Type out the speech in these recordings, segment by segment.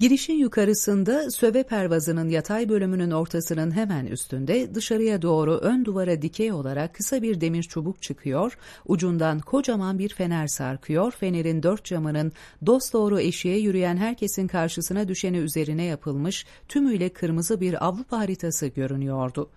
Girişin yukarısında söve pervazının yatay bölümünün ortasının hemen üstünde dışarıya doğru ön duvara dikey olarak kısa bir demir çubuk çıkıyor, ucundan kocaman bir fener sarkıyor, fenerin dört camının dosdoğru eşiğe yürüyen herkesin karşısına düşeni üzerine yapılmış tümüyle kırmızı bir Avrupa haritası görünüyordu.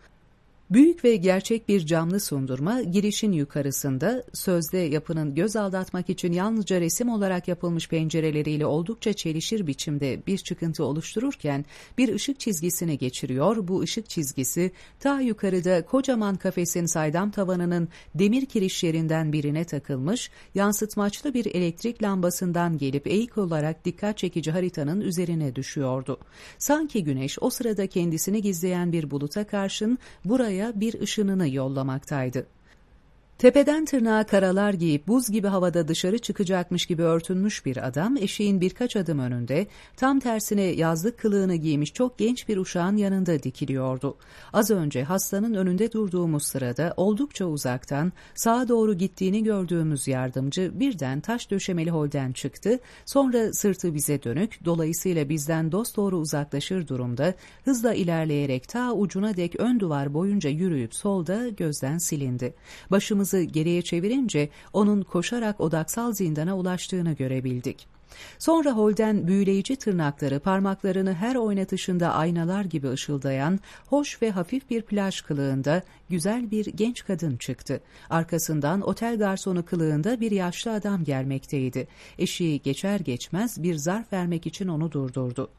Büyük ve gerçek bir camlı sundurma girişin yukarısında sözde yapının göz aldatmak için yalnızca resim olarak yapılmış pencereleriyle oldukça çelişir biçimde bir çıkıntı oluştururken bir ışık çizgisini geçiriyor. Bu ışık çizgisi ta yukarıda kocaman kafesin saydam tavanının demir kirişlerinden birine takılmış, yansıtmaçlı bir elektrik lambasından gelip eğik olarak dikkat çekici haritanın üzerine düşüyordu. Sanki güneş o sırada kendisini gizleyen bir buluta karşın buraya bir ışınını yollamaktaydı. Tepeden tırnağa karalar giyip buz gibi havada dışarı çıkacakmış gibi örtünmüş bir adam eşeğin birkaç adım önünde, tam tersine yazlık kılığını giymiş çok genç bir uşağın yanında dikiliyordu. Az önce hastanın önünde durduğumuz sırada oldukça uzaktan sağa doğru gittiğini gördüğümüz yardımcı birden taş döşemeli holden çıktı, sonra sırtı bize dönük, dolayısıyla bizden dost doğru uzaklaşır durumda, hızla ilerleyerek ta ucuna dek ön duvar boyunca yürüyüp solda gözden silindi. Başımızı başımızı geriye çevirince onun koşarak odaksal zindana ulaştığını görebildik. Sonra Holden büyüleyici tırnakları parmaklarını her oynatışında aynalar gibi ışıldayan, hoş ve hafif bir plaj kılığında güzel bir genç kadın çıktı. Arkasından otel garsonu kılığında bir yaşlı adam gelmekteydi. Eşiği geçer geçmez bir zarf vermek için onu durdurdu.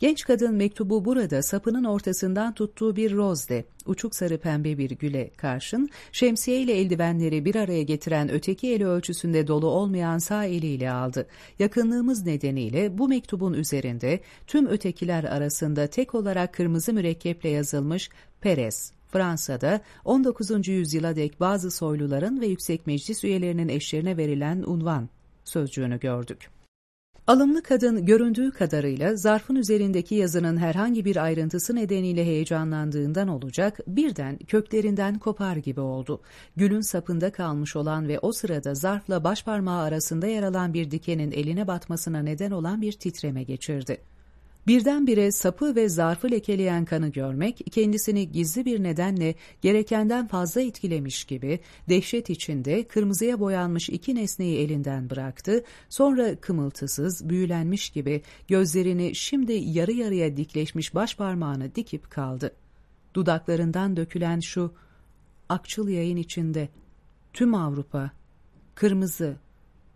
Genç kadın mektubu burada sapının ortasından tuttuğu bir rozde, uçuk sarı pembe bir güle karşın, şemsiye ile eldivenleri bir araya getiren öteki eli ölçüsünde dolu olmayan sağ eliyle aldı. Yakınlığımız nedeniyle bu mektubun üzerinde tüm ötekiler arasında tek olarak kırmızı mürekkeple yazılmış Perez, Fransa'da 19. yüzyıla dek bazı soyluların ve yüksek meclis üyelerinin eşlerine verilen unvan sözcüğünü gördük. Alımlı kadın göründüğü kadarıyla zarfın üzerindeki yazının herhangi bir ayrıntısı nedeniyle heyecanlandığından olacak birden köklerinden kopar gibi oldu. Gülün sapında kalmış olan ve o sırada zarfla başparmağı arasında yer alan bir dikenin eline batmasına neden olan bir titreme geçirdi. Birdenbire sapı ve zarfı lekeleyen kanı görmek kendisini gizli bir nedenle gerekenden fazla etkilemiş gibi dehşet içinde kırmızıya boyanmış iki nesneyi elinden bıraktı, sonra kımıltısız, büyülenmiş gibi gözlerini şimdi yarı yarıya dikleşmiş baş parmağını dikip kaldı. Dudaklarından dökülen şu akçıl yayın içinde tüm Avrupa, kırmızı,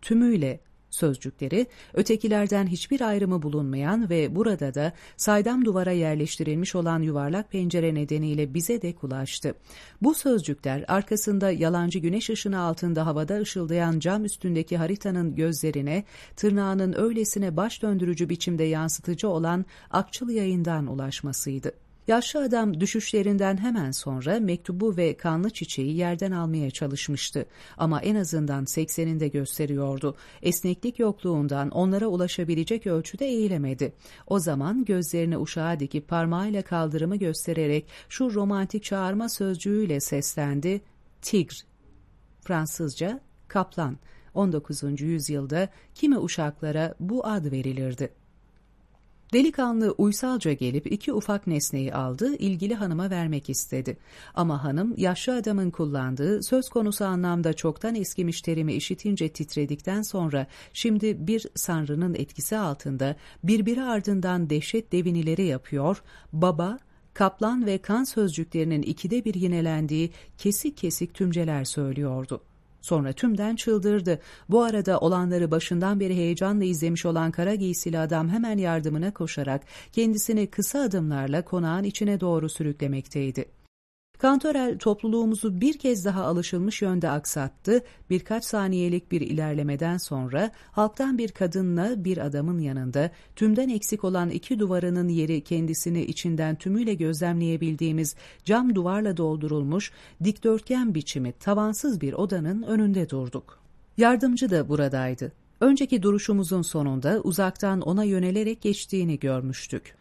tümüyle sözcükleri ötekilerden hiçbir ayrımı bulunmayan ve burada da saydam duvara yerleştirilmiş olan yuvarlak pencere nedeniyle bize de ulaştı. Bu sözcükler arkasında yalancı güneş ışını altında havada ışıldayan cam üstündeki haritanın gözlerine tırnağının öylesine baş döndürücü biçimde yansıtıcı olan akçıl yayından ulaşmasıydı. Yaşlı adam düşüşlerinden hemen sonra mektubu ve kanlı çiçeği yerden almaya çalışmıştı. Ama en azından sekseninde gösteriyordu. Esneklik yokluğundan onlara ulaşabilecek ölçüde eğilemedi. O zaman gözlerini uşağa dikip parmağıyla kaldırımı göstererek şu romantik çağırma sözcüğüyle seslendi. Tigr. Fransızca kaplan. 19. yüzyılda kimi uşaklara bu ad verilirdi. Delikanlı uysalca gelip iki ufak nesneyi aldı, ilgili hanıma vermek istedi. Ama hanım yaşlı adamın kullandığı söz konusu anlamda çoktan eskimiş terimi işitince titredikten sonra şimdi bir sanrının etkisi altında birbiri ardından dehşet devinileri yapıyor, baba, kaplan ve kan sözcüklerinin ikide bir yinelendiği kesik kesik tümceler söylüyordu. Sonra tümden çıldırdı. Bu arada olanları başından beri heyecanla izlemiş olan kara giysili adam hemen yardımına koşarak kendisini kısa adımlarla konağın içine doğru sürüklemekteydi. Kantorel topluluğumuzu bir kez daha alışılmış yönde aksattı. Birkaç saniyelik bir ilerlemeden sonra halktan bir kadınla bir adamın yanında tümden eksik olan iki duvarının yeri kendisini içinden tümüyle gözlemleyebildiğimiz cam duvarla doldurulmuş dikdörtgen biçimi tavansız bir odanın önünde durduk. Yardımcı da buradaydı. Önceki duruşumuzun sonunda uzaktan ona yönelerek geçtiğini görmüştük.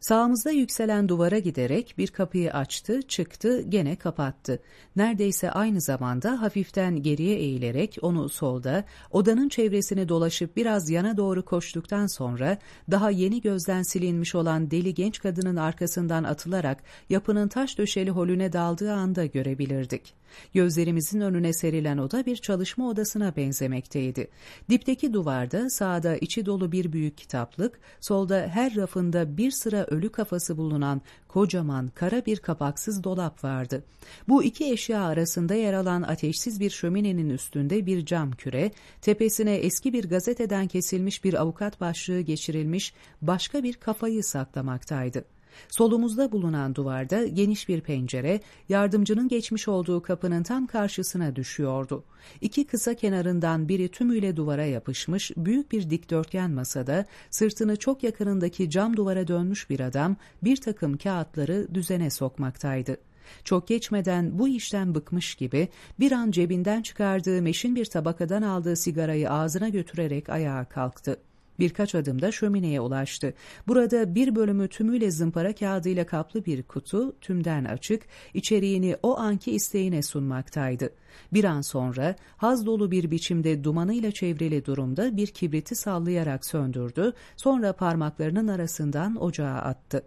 Sağımızda yükselen duvara giderek bir kapıyı açtı, çıktı, gene kapattı. Neredeyse aynı zamanda hafiften geriye eğilerek onu solda, odanın çevresini dolaşıp biraz yana doğru koştuktan sonra daha yeni gözden silinmiş olan deli genç kadının arkasından atılarak yapının taş döşeli holüne daldığı anda görebilirdik. Gözlerimizin önüne serilen oda bir çalışma odasına benzemekteydi. Dipteki duvarda sağda içi dolu bir büyük kitaplık, solda her rafında bir sıra ölü kafası bulunan kocaman kara bir kapaksız dolap vardı. Bu iki eşya arasında yer alan ateşsiz bir şöminenin üstünde bir cam küre, tepesine eski bir gazeteden kesilmiş bir avukat başlığı geçirilmiş başka bir kafayı saklamaktaydı. Solumuzda bulunan duvarda geniş bir pencere, yardımcının geçmiş olduğu kapının tam karşısına düşüyordu. İki kısa kenarından biri tümüyle duvara yapışmış, büyük bir dikdörtgen masada, sırtını çok yakınındaki cam duvara dönmüş bir adam, bir takım kağıtları düzene sokmaktaydı. Çok geçmeden bu işten bıkmış gibi bir an cebinden çıkardığı meşin bir tabakadan aldığı sigarayı ağzına götürerek ayağa kalktı. Birkaç adımda şömineye ulaştı. Burada bir bölümü tümüyle zımpara kağıdıyla kaplı bir kutu, tümden açık, içeriğini o anki isteğine sunmaktaydı. Bir an sonra haz dolu bir biçimde dumanıyla çevrili durumda bir kibriti sallayarak söndürdü, sonra parmaklarının arasından ocağa attı.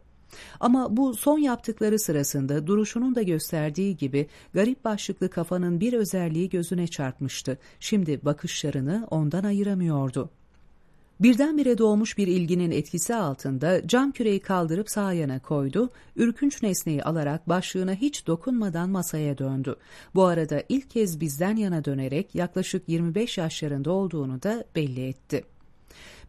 Ama bu son yaptıkları sırasında duruşunun da gösterdiği gibi garip başlıklı kafanın bir özelliği gözüne çarpmıştı. Şimdi bakışlarını ondan ayıramıyordu. Birdenbire doğmuş bir ilginin etkisi altında cam küreyi kaldırıp sağ yana koydu, ürkünç nesneyi alarak başlığına hiç dokunmadan masaya döndü. Bu arada ilk kez bizden yana dönerek yaklaşık 25 yaşlarında olduğunu da belli etti.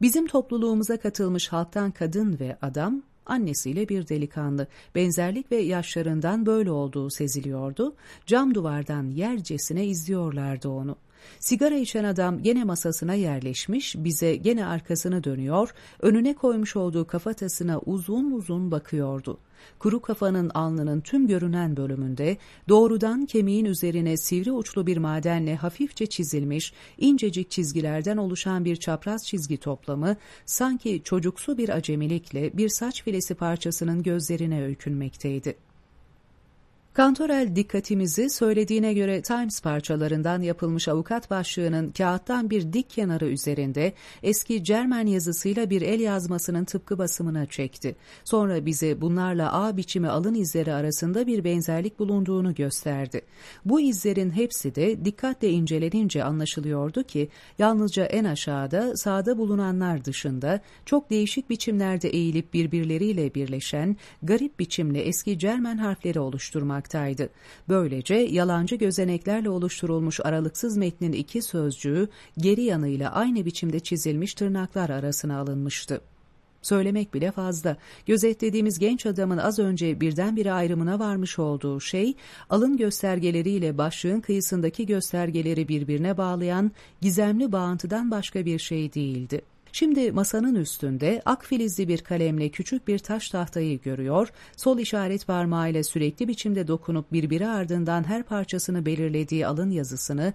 Bizim topluluğumuza katılmış halktan kadın ve adam annesiyle bir delikanlı. Benzerlik ve yaşlarından böyle olduğu seziliyordu. Cam duvardan yercesine izliyorlardı onu. Sigara içen adam gene masasına yerleşmiş, bize gene arkasını dönüyor, önüne koymuş olduğu kafatasına uzun uzun bakıyordu. Kuru kafanın alnının tüm görünen bölümünde doğrudan kemiğin üzerine sivri uçlu bir madenle hafifçe çizilmiş, incecik çizgilerden oluşan bir çapraz çizgi toplamı sanki çocuksu bir acemilikle bir saç filesi parçasının gözlerine öykünmekteydi. Kantorel dikkatimizi söylediğine göre Times parçalarından yapılmış avukat başlığının kağıttan bir dik kenarı üzerinde eski Cermen yazısıyla bir el yazmasının tıpkı basımına çekti. Sonra bize bunlarla A biçimi alın izleri arasında bir benzerlik bulunduğunu gösterdi. Bu izlerin hepsi de dikkatle incelenince anlaşılıyordu ki yalnızca en aşağıda sağda bulunanlar dışında çok değişik biçimlerde eğilip birbirleriyle birleşen garip biçimli eski Cermen harfleri oluşturmak bulunmaktaydı. Böylece yalancı gözeneklerle oluşturulmuş aralıksız metnin iki sözcüğü geri yanıyla aynı biçimde çizilmiş tırnaklar arasına alınmıştı. Söylemek bile fazla. Gözetlediğimiz genç adamın az önce birdenbire ayrımına varmış olduğu şey, alın göstergeleriyle başlığın kıyısındaki göstergeleri birbirine bağlayan gizemli bağıntıdan başka bir şey değildi. Şimdi masanın üstünde ak filizli bir kalemle küçük bir taş tahtayı görüyor, sol işaret parmağıyla sürekli biçimde dokunup birbiri ardından her parçasını belirlediği alın yazısını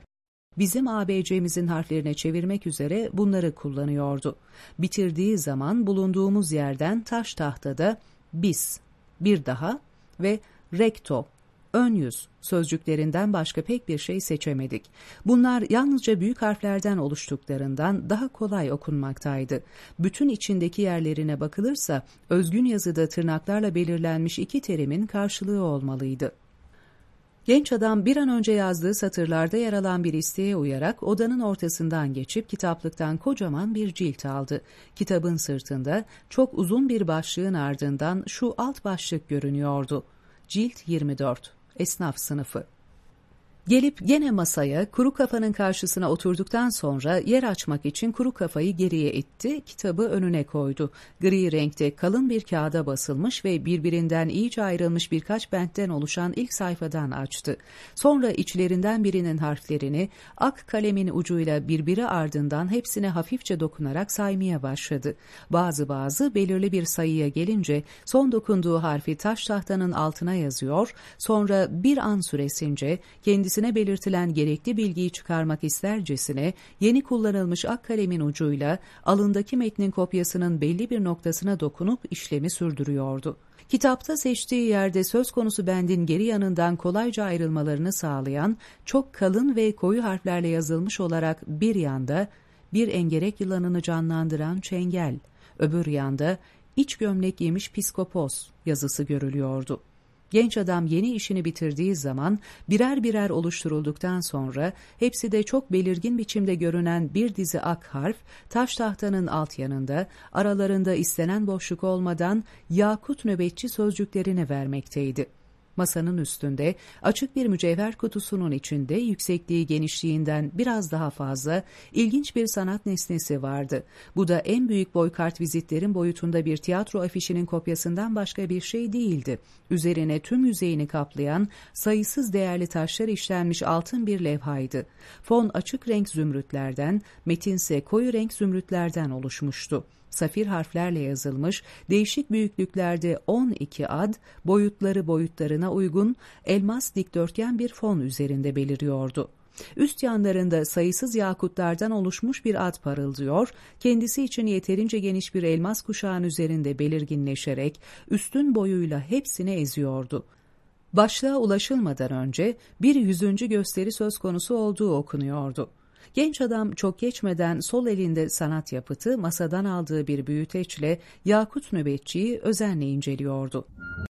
bizim ABC'mizin harflerine çevirmek üzere bunları kullanıyordu. Bitirdiği zaman bulunduğumuz yerden taş tahtada bis, bir daha ve recto ön yüz sözcüklerinden başka pek bir şey seçemedik. Bunlar yalnızca büyük harflerden oluştuklarından daha kolay okunmaktaydı. Bütün içindeki yerlerine bakılırsa özgün yazıda tırnaklarla belirlenmiş iki terimin karşılığı olmalıydı. Genç adam bir an önce yazdığı satırlarda yer alan bir isteğe uyarak odanın ortasından geçip kitaplıktan kocaman bir cilt aldı. Kitabın sırtında çok uzun bir başlığın ardından şu alt başlık görünüyordu. Cilt 24 Esnaf sınıfı Gelip gene masaya kuru kafanın karşısına oturduktan sonra yer açmak için kuru kafayı geriye itti, kitabı önüne koydu. Gri renkte kalın bir kağıda basılmış ve birbirinden iyice ayrılmış birkaç bentten oluşan ilk sayfadan açtı. Sonra içlerinden birinin harflerini ak kalemin ucuyla birbiri ardından hepsine hafifçe dokunarak saymaya başladı. Bazı bazı belirli bir sayıya gelince son dokunduğu harfi taş tahtanın altına yazıyor, sonra bir an süresince kendisi kendisine belirtilen gerekli bilgiyi çıkarmak istercesine yeni kullanılmış ak kalemin ucuyla alındaki metnin kopyasının belli bir noktasına dokunup işlemi sürdürüyordu. Kitapta seçtiği yerde söz konusu bendin geri yanından kolayca ayrılmalarını sağlayan çok kalın ve koyu harflerle yazılmış olarak bir yanda bir engerek yılanını canlandıran çengel, öbür yanda iç gömlek giymiş piskopos yazısı görülüyordu. Genç adam yeni işini bitirdiği zaman birer birer oluşturulduktan sonra hepsi de çok belirgin biçimde görünen bir dizi ak harf taş tahtanın alt yanında aralarında istenen boşluk olmadan yakut nöbetçi sözcüklerini vermekteydi. Masanın üstünde açık bir mücevher kutusunun içinde yüksekliği genişliğinden biraz daha fazla ilginç bir sanat nesnesi vardı. Bu da en büyük boy kartvizitlerin boyutunda bir tiyatro afişinin kopyasından başka bir şey değildi. Üzerine tüm yüzeyini kaplayan sayısız değerli taşlar işlenmiş altın bir levhaydı. Fon açık renk zümrütlerden, metinse koyu renk zümrütlerden oluşmuştu safir harflerle yazılmış, değişik büyüklüklerde 12 ad, boyutları boyutlarına uygun elmas dikdörtgen bir fon üzerinde beliriyordu. Üst yanlarında sayısız yakutlardan oluşmuş bir ad parıldıyor, kendisi için yeterince geniş bir elmas kuşağın üzerinde belirginleşerek üstün boyuyla hepsini eziyordu. Başlığa ulaşılmadan önce bir yüzüncü gösteri söz konusu olduğu okunuyordu. Genç adam çok geçmeden sol elinde sanat yapıtı masadan aldığı bir büyüteçle Yakut nöbetçiyi özenle inceliyordu.